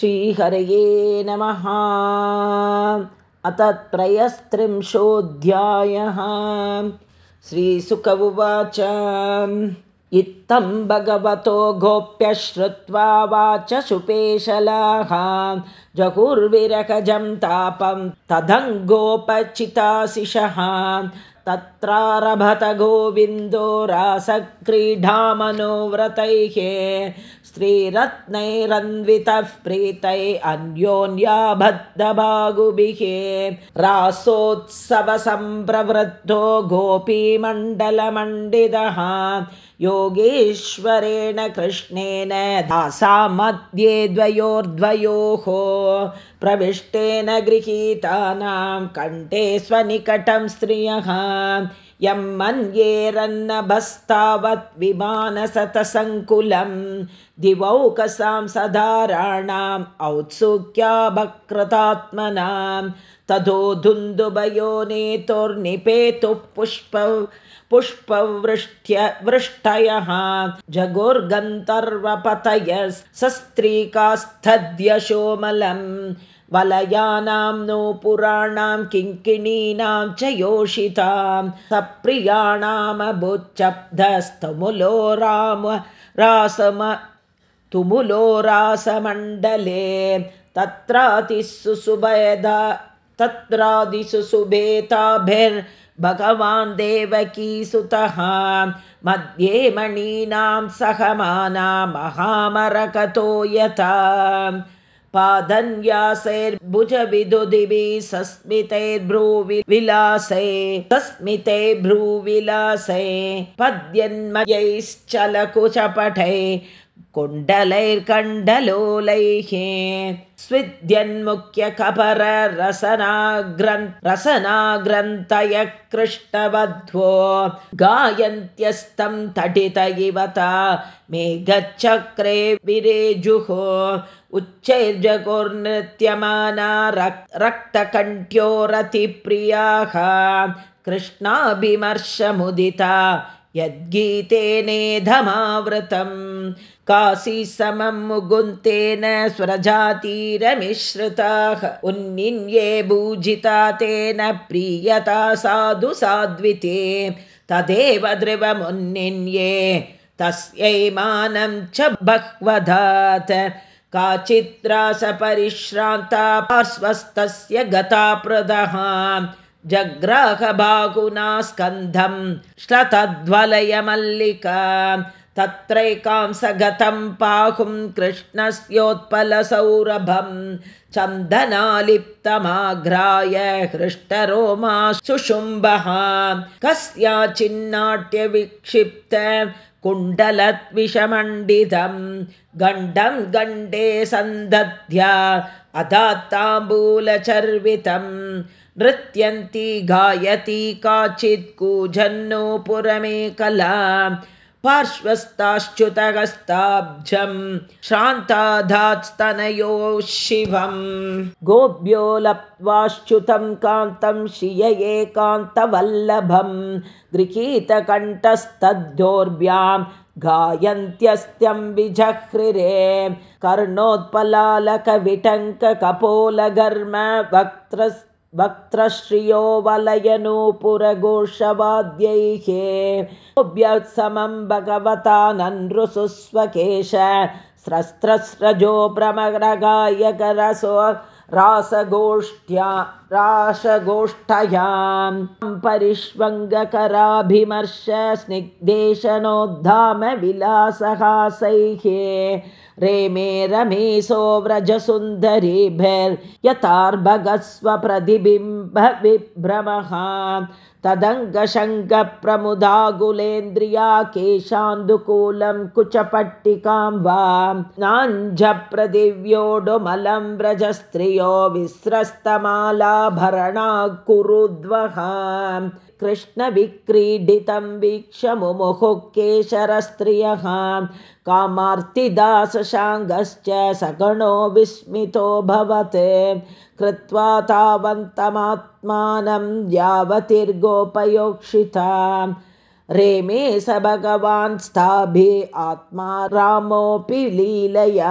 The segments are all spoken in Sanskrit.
श्रीहरये नमः। अतत्त्रयस्त्रिंशोऽध्यायः श्रीसुक उवाच। इत्थं भगवतो गोप्य श्रुत्वा वाच सुपेशलाः जहुर्विरकजं तापं तदङ्गोपचिताशिषः तत्रारभत गोविन्दो रासक्रीडामनोव्रतैः स्त्रीरत्नैरन्वितः प्रीतै अन्योन्याबद्धभागुभिः रासोत्सवसम्प्रवृद्धो गोपीमण्डलमण्डितः योगेश्वरेण कृष्णेन दासा मध्ये द्वयोर्द्वयोः प्रविष्टेन गृहीतानां कण्ठे स्वनिकटं स्त्रियः यं मन्येरन्नभस्तावत् विमानसतसङ्कुलं दिवौकसां सधाराणाम् औत्सुक्याभकृतात्मनां ततो धुन्दुभयो नेतोर्निपेतुः पुष्प पुष्पवृष्ट्य वृष्टयः जगुर्गन्तर्वपतय सस्त्रीकास्थद्यशोमलं वलयानां नो पुराणां किङ्किणीनां च योषितां। सप्रियाणामभुच्छब्दस्तमुलो राम रासम तुमुलो रासमण्डले तत्रातिसु सुभेदा भगवान् देवकीसुतः। मध्ये मणीनां सहमाना महामरकतो यथा पादन्यासैर्भुजविदुदिभिः सस्मितैर्भ्रूविलासे सस्मिते भ्रूविलासे पद्यन्मयैश्चलकुचपठै कुण्डलैर्कण्डलोलैः स्विद्यन्मुख्यकपररसनाग्रन् रसनाग्रन्थय कृष्णवध्वो गायन्त्यस्तं तटित इवता मेघचक्रे विरेजुः उच्चैर्जगोर्नृत्यमाना रक्तकण्ठ्योरतिप्रियाः कृष्णाभिमर्शमुदिता यद्गीतेनेधमावृतं काशीसमं मुगुन्तेन स्वरजातीरमिश्रिताः उन्निन्ये भूजिता तेन प्रीयता साधु साध्विते तदेव ध्रुवमुन्निन्ये तस्यै मानं च बह्वधात् काचित्रासपरिश्रान्ता पार्श्वस्तस्य गता प्रदः जग्राहबाहुना स्कन्धं श्रतध्वलयमल्लिका तत्रैकां स गतं पाहुं कृष्णस्योत्पलसौरभं चन्दनालिप्तमाघ्राय हृष्टरोमा सुशुम्भः कस्याचिन्नाट्यविक्षिप्त कुण्डलद्विषमण्डितं गण्डं गण्डे सन्दध्या अधात्ताम्बूलचर्वितं नृत्यन्ती गायति काचित् कूजन्नो पुरमेकला पार्श्वस्ताश्च्युतहस्ताब्जं श्रान्ताधात्स्तनयो शिवं गोभ्यो लप्त्वाश्च्युतं कान्तं श्रिय एकान्तवल्लभं गृहीतकण्ठस्तद्धोर्भ्यां गायन्त्यस्त्यं विजह्रिरे। कर्णोत्पलालकविटङ्कपोलघर्म वक्त्रस् वक्त्रश्रियो वलयनूपुरघोषवाद्यैः समं भगवता ननृसुस्वकेश स्रस्त्रस्रजो भ्रमरगायकरसो रासगोष्ठ्या रासगोष्ठयां परिष्वङ्गकराभिमर्श स्निग्धेशनोद्धामविलासहासैः। रेमे रमेशो व्रजसुन्दरीभिर्यथार्भगस्वप्रतिबिम्बविभ्रमः तदङ्गशङ्गप्रमुदाकुलेन्द्रिया केशान्दुकूलं कुचपट्टिकां वा नाञ्जप्रदिव्योडुमलं व्रजस्त्रियो विस्रस्तमालाभरणा कुरुद्वः कृष्णविक्रीडितं वीक्षमुमुहुः केशरस्त्रियः कामार्तिदासशाङ्गश्च सगणो विस्मितो भवत् कृत्वा तावन्तमात्मानं यावतिर्गोपयोक्षिता रेमे स भगवान् स्थाभि आत्मा रामोऽपि लीलया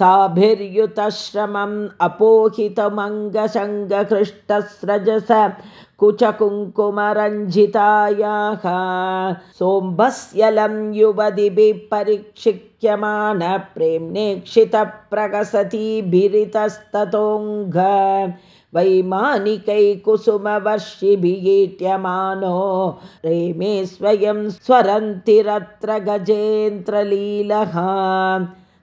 ताभिर्युतश्रमम् अपोहितमङ्गशङ्गकृष्टस्रजस कुचकुङ्कुमरञ्जितायाः सोम्भस्यलं युवदिभिः परीक्षिक्यमान प्रेम्णेक्षितप्रकसतीभिरितस्ततोऽङ्घ वैमानिकैकुसुमवर्षिभियेट्यमानो रेमे स्वयं स्वरन्तिरत्र गजेन्द्रलीलः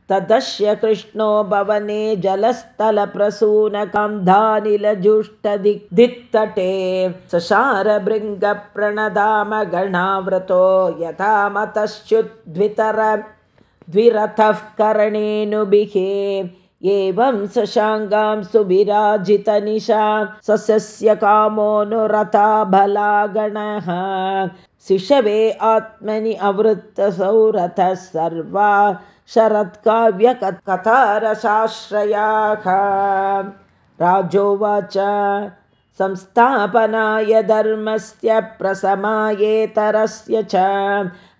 तदस्य कृष्णो भवने जलस्थलप्रसूनकान्धानिलजुष्टदिग्दिक्तटे सशारभृङ्गप्रणदामगणाव्रतो यथा मतश्च्युद्वितर द्विरथः करणेनुभिः एवं शशाङ्गां सुविराजितनिशा सस्य कामोऽनुरथा बलागणः शिशवे आत्मनि अवृत्तसौरथः सर्वा शरत्काव्यकथारसाश्रयाः। राजोवाच संस्थापनाय धर्मस्य प्रसमायेतरस्य च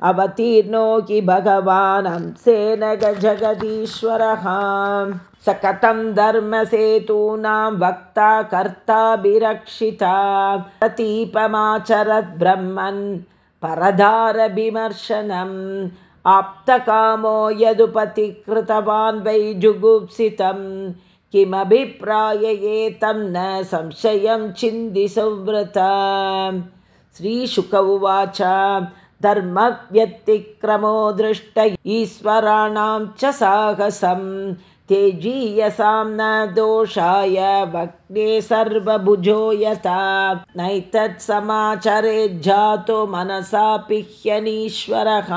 अवतीर्णो हि भगवान् सेन जगदीश्वरः स कथं धर्मसेतूनां वक्ता कर्ताभिरक्षिता प्रतीपमाचरद्ब्रह्मन् परधारविमर्शनम् आप्तकामो यदुपतिकृतवान् वै जुगुप्सितं किमभिप्राययेतं न संशयं चिन्तिसुव्रता श्रीशुक उवाच धर्मव्यतिक्रमो दृष्ट ईश्वराणां च साहसम् तेजीयसां न दोषाय वक्ने सर्वभुजो यथा नैतत्समाचरेज्जातो मनसापि ह्यनीश्वरः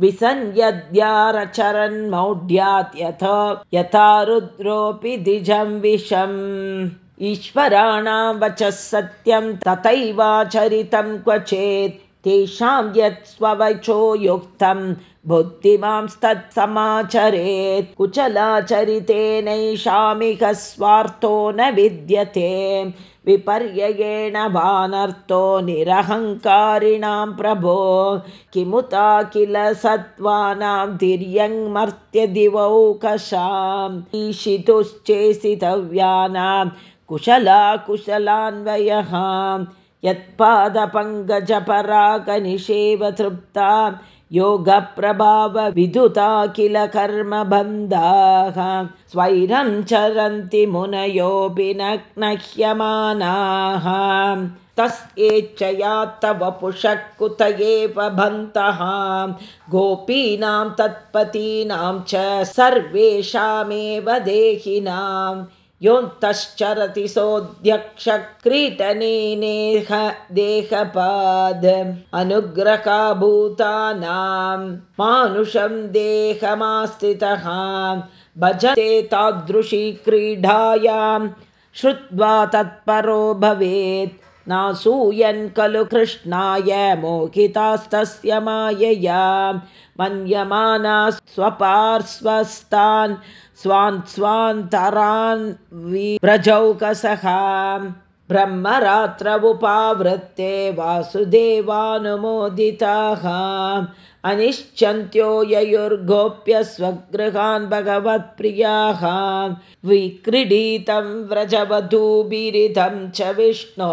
विसंयद्यारचरन्मौढ्यात् यथा यथा रुद्रोऽपि द्विजं विषम्। ईश्वराणां वचः सत्यं तथैवाचरितं क्वचेत्। तेषां यत् स्ववचो युक्तं बुद्धिमांस्तत्समाचरेत् कुचलाचरितेनैषामिक स्वार्थो न विद्यते। विपर्ययेण वानर्थो निरहङ्कारिणां प्रभो। किमुता किल सत्त्वानां तिर्यङ्मर्त्यदिवौकशाम् ईशितुश्चेसितव्यानां कुशलाकुशलान्वयः। यत्पादपङ्कजपराकनिषेव तृप्ता योगप्रभावविदुता किल कर्मबन्धाः स्वैरं चरन्ति मुनयोऽपि न नह्यमानाः। तस्येच्छया तव पुषः कुत एव भन्तः गोपीनां तत्पतीनां च सर्वेषामेव देहिनाम् योऽन्तश्चरति सोऽध्यक्षक्रीटनेनेह देहपाद अनुग्रहभूतानां मानुषं देहमास्थितः भजते तादृशी क्रीडायां श्रुत्वा तत्परो भवेत् नासूयन् खलु कृष्णाय मोहितास्तस्य मायया मन्यमाना स्वपार्श्वस्थान् स्वान् स्वान्तरान् विव्रजौकसः ब्रह्मरात्रवुपावृत्ते वासुदेवानुमोदिताः अनिश्चन्त्यो ययुर्गोप्य स्वगृहान् भगवत्प्रियाः विक्रीडितं व्रजवधूभिरितं च विष्णो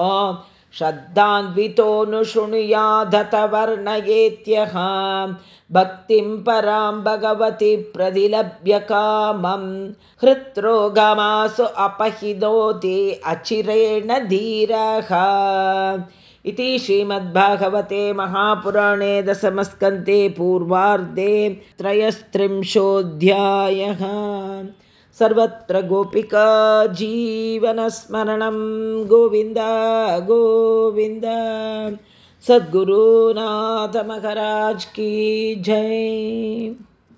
श्रद्धान्वितोऽनुशृणुयाधत वर्णयेत्यः भक्तिं परां भगवति प्रतिलभ्य कामं हृत्रोगमासु अपहिनोति अचिरेण धीरः इति श्रीमद्भागवते महापुराणे दशमस्कन्ते पूर्वार्धे त्रयस्त्रिंशोऽध्यायः. सर्वत्र गोपिका जीवनस्मरणं गोविन्द गोविन्द। सद्गुरुनाथमहराज की जय